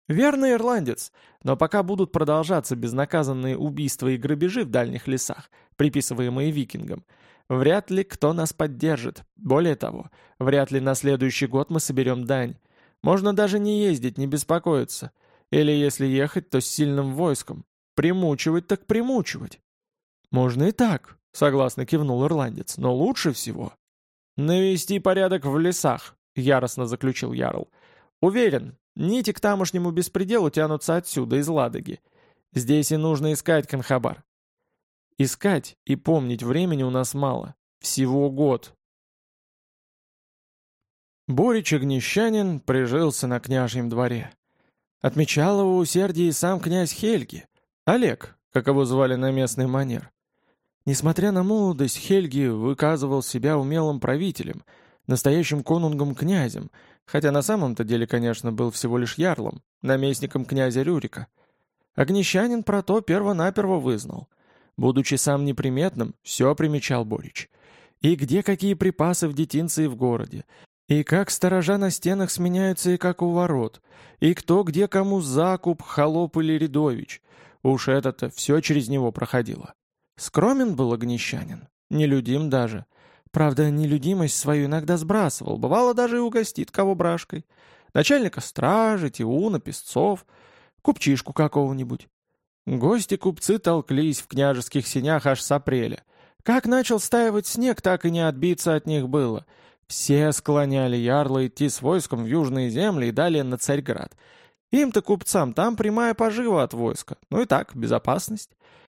Верный ирландец, но пока будут продолжаться безнаказанные убийства и грабежи в дальних лесах, приписываемые викингам, вряд ли кто нас поддержит. Более того, вряд ли на следующий год мы соберем дань. Можно даже не ездить, не беспокоиться. Или если ехать, то с сильным войском. Примучивать так примучивать. Можно и так, согласно кивнул ирландец, но лучше всего навести порядок в лесах, яростно заключил Ярл. Уверен, Нити к тамошнему беспределу тянутся отсюда, из Ладоги. Здесь и нужно искать Канхабар. Искать и помнить времени у нас мало. Всего год. Борич Огнещанин прижился на княжьем дворе. Отмечал его усердие и сам князь Хельги, Олег, как его звали на местный манер. Несмотря на молодость, Хельги выказывал себя умелым правителем, настоящим конунгом-князем, Хотя на самом-то деле, конечно, был всего лишь ярлом, наместником князя Рюрика. Огнещанин про то перво-наперво вызнал. Будучи сам неприметным, все примечал Борич. И где какие припасы в детинце и в городе, и как сторожа на стенах сменяются и как у ворот, и кто где кому закуп, холоп или рядович. Уж это-то все через него проходило. Скромен был огнещанин, нелюдим даже, Правда, нелюдимость свою иногда сбрасывал, бывало даже и угостит кого брашкой. Начальника стражи, Тиуна, песцов, купчишку какого-нибудь. Гости-купцы толклись в княжеских сенях аж с апреля. Как начал стаивать снег, так и не отбиться от них было. Все склоняли ярла идти с войском в южные земли и далее на Царьград. Им-то, купцам, там прямая пожива от войска. Ну и так, безопасность.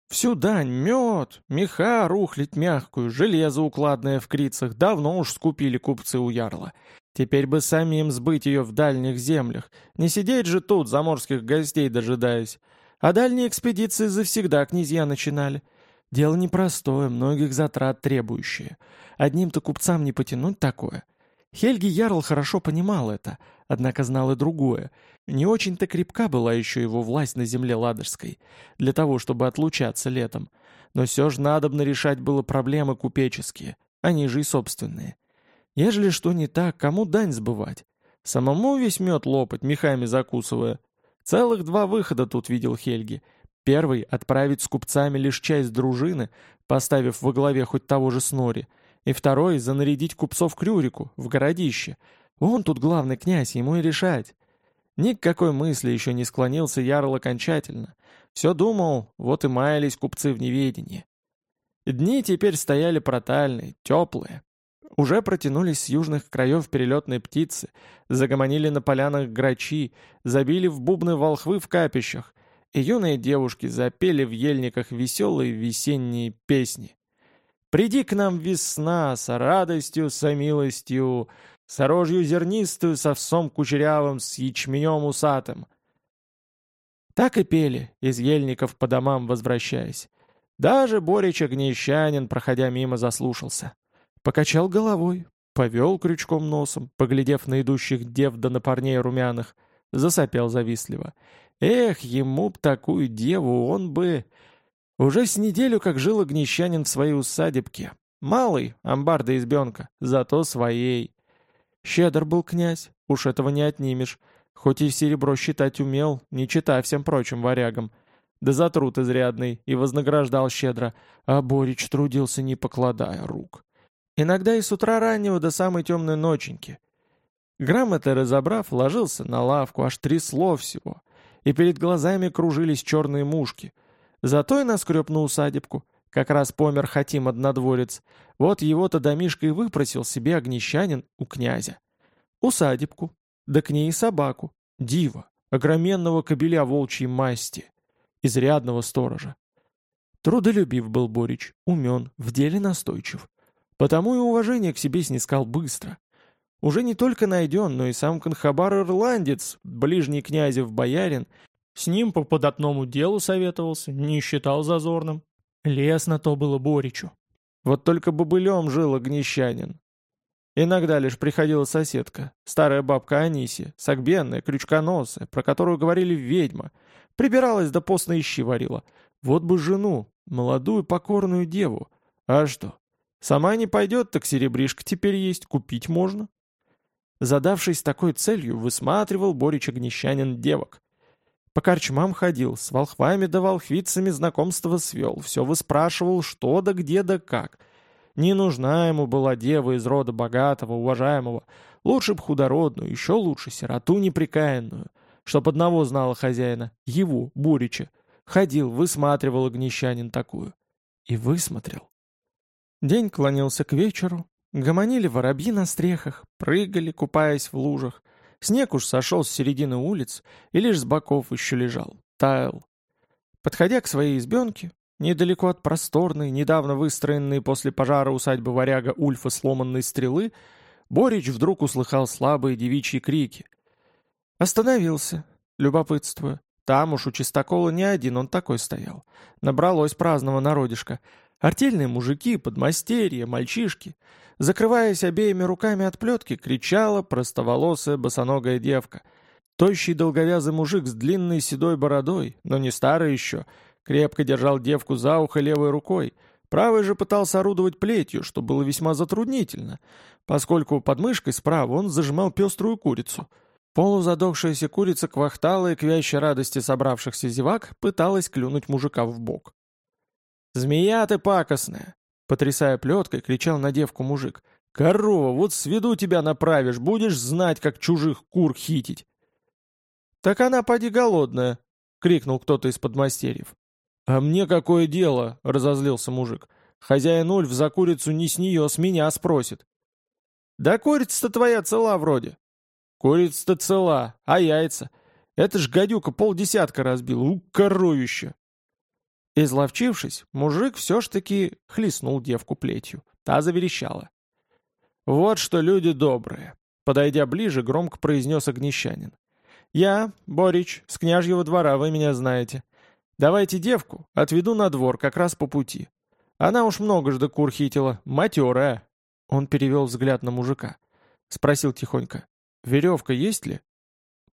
Всю дань, мед, меха, рухлить мягкую, железо укладное в крицах давно уж скупили купцы у ярла. Теперь бы самим сбыть ее в дальних землях. Не сидеть же тут, заморских гостей дожидаясь. А дальние экспедиции завсегда князья начинали. Дело непростое, многих затрат требующее. Одним-то купцам не потянуть такое. Хельги Ярл хорошо понимал это, однако знал и другое. Не очень-то крепка была еще его власть на земле Ладожской, для того, чтобы отлучаться летом. Но все же надобно решать было проблемы купеческие, они же и собственные. Ежели что не так, кому дань сбывать? Самому весь мед лопать, мехами закусывая. Целых два выхода тут видел Хельги. Первый — отправить с купцами лишь часть дружины, поставив во главе хоть того же Снори — и второй — занарядить купцов к Рюрику, в городище. Он тут главный князь, ему и решать. Ни к какой мысли еще не склонился Ярл окончательно. Все думал, вот и маялись купцы в неведении. Дни теперь стояли протальные, теплые. Уже протянулись с южных краев перелетные птицы, загомонили на полянах грачи, забили в бубны волхвы в капищах, и юные девушки запели в ельниках веселые весенние песни. «Приди к нам весна с радостью, со милостью, с рожью зернистую, с овсом кучерявым, с ячменем усатым». Так и пели, из ельников по домам возвращаясь. Даже Борич Огнещанин, проходя мимо, заслушался. Покачал головой, повел крючком носом, поглядев на идущих дев да на парней румяных, засопел завистливо. Эх, ему б такую деву, он бы... Уже с неделю как жил Огнещанин в своей усадебке. Малый, амбар да избенка, зато своей. Щедр был князь, уж этого не отнимешь. Хоть и серебро считать умел, не читай всем прочим варягам. Да за труд изрядный, и вознаграждал щедро, а Борич трудился не покладая рук. Иногда и с утра раннего до самой темной ноченьки. Грамоты разобрав, ложился на лавку, аж трясло всего, и перед глазами кружились черные мушки. Зато и наскреб на усадебку. Как раз помер Хатим однодворец. Вот его-то домишко и выпросил себе огнещанин у князя. Усадебку, да к ней и собаку, дива, огроменного кобеля волчьей масти, изрядного сторожа. Трудолюбив был Борич, умен, в деле настойчив. Потому и уважение к себе снискал быстро. Уже не только найден, но и сам Конхабар-ирландец, ближний князев боярин, с ним по податному делу советовался, не считал зазорным. Лес на то было Боричу. Вот только бобылем жил огнещанин. Иногда лишь приходила соседка, старая бабка Аниси, сагбенная, крючконосая, про которую говорили ведьма. Прибиралась да постно ищи варила. Вот бы жену, молодую покорную деву. А что, Сама не пойдет, так серебришка теперь есть, купить можно. Задавшись такой целью, высматривал Борич Огнещанин девок. По корчмам ходил, с волхвами да волхвицами знакомство свел, все выспрашивал, что да где да как. Не нужна ему была дева из рода богатого, уважаемого, лучше б худородную, еще лучше сироту неприкаянную, чтоб одного знала хозяина, его, Борича. Ходил, высматривал Огнещанин такую. И высмотрел. День клонился к вечеру, гомонили воробьи на стрехах, прыгали, купаясь в лужах. Снег уж сошел с середины улиц и лишь с боков еще лежал, таял. Подходя к своей избенке, недалеко от просторной, недавно выстроенной после пожара усадьбы варяга Ульфа сломанной стрелы, Борич вдруг услыхал слабые девичьи крики. Остановился, любопытствуя. Там уж у чистокола не один он такой стоял. Набралось праздного народишка — Артельные мужики, подмастерья, мальчишки. Закрываясь обеими руками от плетки, кричала простоволосая босоногая девка. Тощий долговязый мужик с длинной седой бородой, но не старый еще, крепко держал девку за ухо левой рукой. Правый же пытался орудовать плетью, что было весьма затруднительно, поскольку под мышкой справа он зажимал пеструю курицу. Полузадохшаяся курица квахтала и к вящей радости собравшихся зевак пыталась клюнуть мужика в бок. «Змея ты пакостная!» Потрясая плеткой, кричал на девку мужик. «Корова, вот сведу тебя направишь, будешь знать, как чужих кур хитить!» «Так она поди голодная!» — крикнул кто-то из подмастерьев. «А мне какое дело?» — разозлился мужик. «Хозяин Ульф за курицу не с нее, с меня спросит». «Да курица-то твоя цела вроде». «Курица-то цела, а яйца? Это ж гадюка полдесятка разбил, у коровища!» Изловчившись, мужик все ж таки хлестнул девку плетью. Та заверещала. «Вот что люди добрые!» Подойдя ближе, громко произнес огнещанин. «Я, Борич, с княжьего двора, вы меня знаете. Давайте девку, отведу на двор, как раз по пути. Она уж много жда кур хитила, матерая». Он перевел взгляд на мужика. Спросил тихонько. «Веревка есть ли?»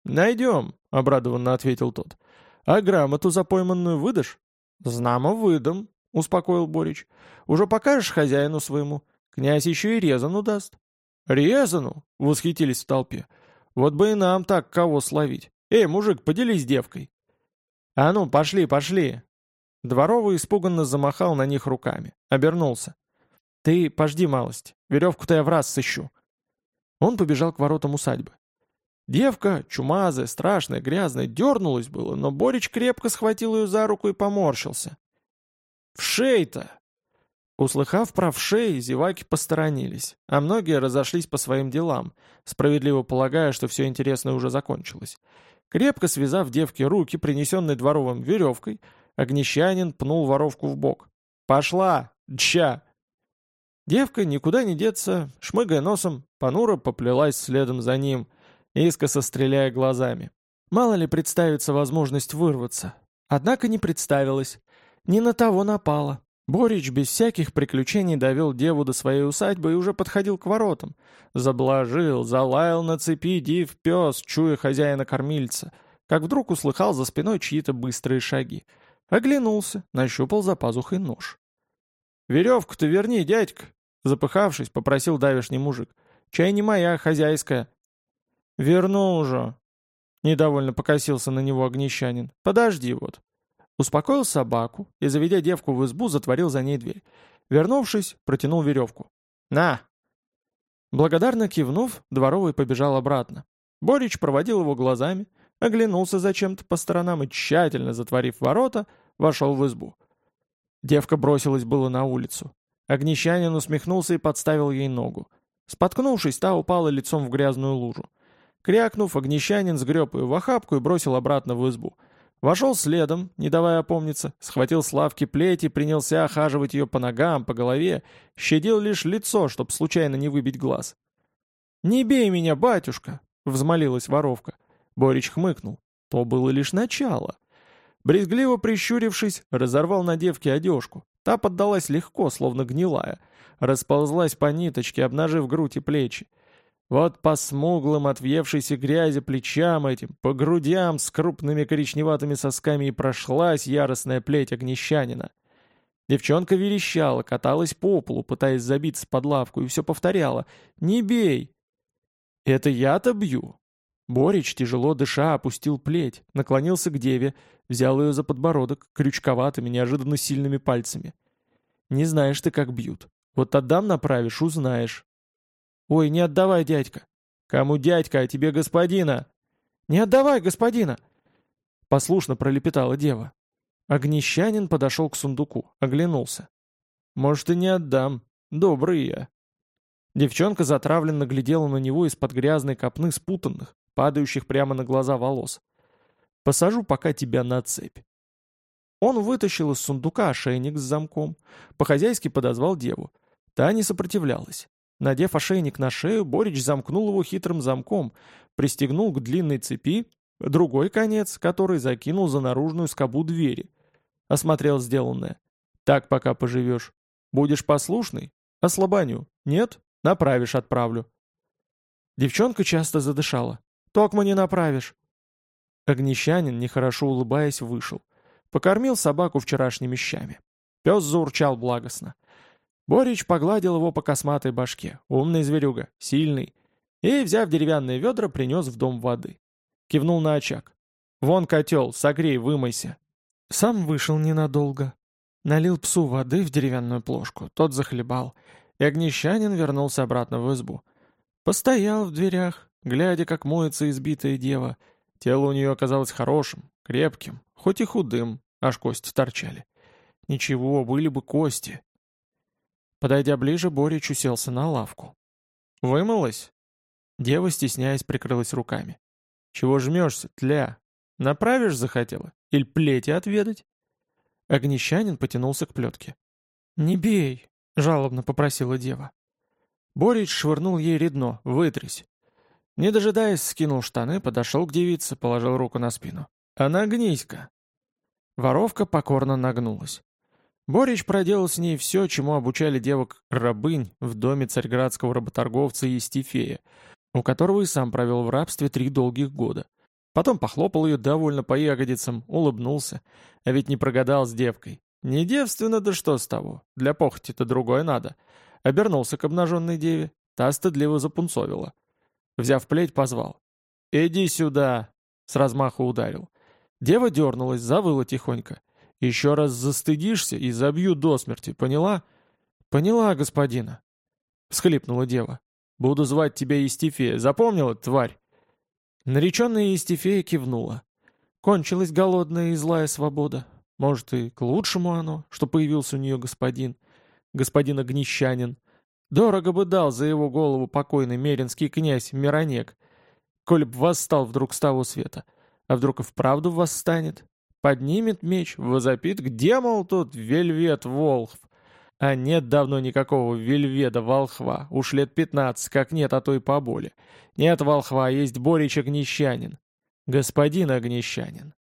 «Найдем», — обрадованно ответил тот. «А грамоту за пойманную выдашь?» «Знамо выдам», — успокоил Борич. «Уже покажешь хозяину своему? Князь еще и резану даст». «Резану?» — восхитились в толпе. «Вот бы и нам так кого словить. Эй, мужик, поделись девкой». «А ну, пошли, пошли!» Дворовый испуганно замахал на них руками. Обернулся. «Ты пожди малость. Веревку-то я в раз сыщу». Он побежал к воротам усадьбы. Девка, чумазая, страшная, грязная, дернулась было, но Борич крепко схватил ее за руку и поморщился. «В шей-то!» Услыхав про вшей, зеваки посторонились, а многие разошлись по своим делам, справедливо полагая, что все интересное уже закончилось. Крепко связав девке руки, принесенной дворовым веревкой, огнещанин пнул воровку в бок. «Пошла! Дща!» Девка, никуда не деться, шмыгая носом, понуро поплелась следом за ним, искоса стреляя глазами. Мало ли представится возможность вырваться. Однако не представилась. Не на того напала. Борич без всяких приключений довел деву до своей усадьбы и уже подходил к воротам. Заблажил, залаял на цепи див пес, чуя хозяина-кормильца, как вдруг услыхал за спиной чьи-то быстрые шаги. Оглянулся, нащупал за пазухой нож. «Веревку-то верни, дядька!» Запыхавшись, попросил давишний мужик. «Чай не моя, хозяйская». «Верну уже!» Недовольно покосился на него огнещанин. «Подожди вот». Успокоил собаку и, заведя девку в избу, затворил за ней дверь. Вернувшись, протянул веревку. «На!» Благодарно кивнув, дворовый побежал обратно. Борич проводил его глазами, оглянулся зачем-то по сторонам и, тщательно затворив ворота, вошел в избу. Девка бросилась было на улицу. Огнещанин усмехнулся и подставил ей ногу. Споткнувшись, та упала лицом в грязную лужу. Крякнув, огнещанин сгреб ее в охапку и бросил обратно в избу — Вошел следом, не давая опомниться, схватил с лавки плеть и принялся охаживать ее по ногам, по голове, щадил лишь лицо, чтоб случайно не выбить глаз. «Не бей меня, батюшка!» — взмолилась воровка. Борич хмыкнул. То было лишь начало. Брезгливо прищурившись, разорвал на девке одежку. Та поддалась легко, словно гнилая. Расползлась по ниточке, обнажив грудь и плечи. Вот по смуглым от грязи плечам этим, по грудям с крупными коричневатыми сосками и прошлась яростная плеть огнещанина. Девчонка верещала, каталась по полу, пытаясь забиться под лавку, и все повторяла «Не бей!» «Это я-то бью!» Борич, тяжело дыша, опустил плеть, наклонился к деве, взял ее за подбородок крючковатыми, неожиданно сильными пальцами. «Не знаешь ты, как бьют. Вот отдам направишь, узнаешь. «Ой, не отдавай, дядька!» «Кому дядька, а тебе господина?» «Не отдавай, господина!» Послушно пролепетала дева. Огнещанин подошел к сундуку, оглянулся. «Может, и не отдам. Добрый я». Девчонка затравленно глядела на него из-под грязной копны спутанных, падающих прямо на глаза волос. «Посажу пока тебя на цепь». Он вытащил из сундука ошейник с замком, по-хозяйски подозвал деву. Та не сопротивлялась. Надев ошейник на шею, Борич замкнул его хитрым замком, пристегнул к длинной цепи, другой конец, который закинул за наружную скобу двери. Осмотрел сделанное. «Так пока поживешь. Будешь послушный? Ослабаню. Нет? Направишь, отправлю». Девчонка часто задышала. «Токма не направишь». Огнещанин, нехорошо улыбаясь, вышел. Покормил собаку вчерашними щами. Пес заурчал благостно. Борич погладил его по косматой башке. Умный зверюга, сильный. И, взяв деревянные ведра, принес в дом воды. Кивнул на очаг. «Вон котел, согрей, вымойся». Сам вышел ненадолго. Налил псу воды в деревянную плошку, тот захлебал, и огнещанин вернулся обратно в избу. Постоял в дверях, глядя, как моется избитая дева. Тело у нее оказалось хорошим, крепким, хоть и худым, аж кости торчали. Ничего, были бы кости. Подойдя ближе, Борич уселся на лавку. «Вымылась?» Дева, стесняясь, прикрылась руками. «Чего жмешься, тля? Направишь захотела? Или плети отведать?» Огнещанин потянулся к плетке. «Не бей!» — жалобно попросила дева. Борич швырнул ей редно, вытрясь. Не дожидаясь, скинул штаны, подошел к девице, положил руку на спину. «Она гнись-ка!» Воровка покорно нагнулась. Борич проделал с ней все, чему обучали девок-рабынь в доме царьградского работорговца Естифея, у которого и сам провел в рабстве три долгих года. Потом похлопал ее довольно по ягодицам, улыбнулся. А ведь не прогадал с девкой. Не девственно, да что с того. Для похоти-то другое надо. Обернулся к обнаженной деве. Та стыдливо запунцовила. Взяв плеть, позвал. «Иди сюда!» С размаху ударил. Дева дернулась, завыла тихонько. Еще раз застыдишься и забью до смерти, поняла? Поняла, господина. Всхлипнула дева. Буду звать тебя Естифея, запомнила, тварь? Нареченная Естифея кивнула. Кончилась голодная и злая свобода. Может, и к лучшему оно, что появился у нее господин. господин Огнещанин. Дорого бы дал за его голову покойный меринский князь Миронек, коль б восстал вдруг с того света. А вдруг и вправду восстанет? Поднимет меч, возопит, где, мол, тут вельвет Волхв? А нет давно никакого вельведа волхва, уж лет пятнадцать, как нет, а то и поболе. Нет волхва, есть Борич Огнещанин. Господин Огнещанин.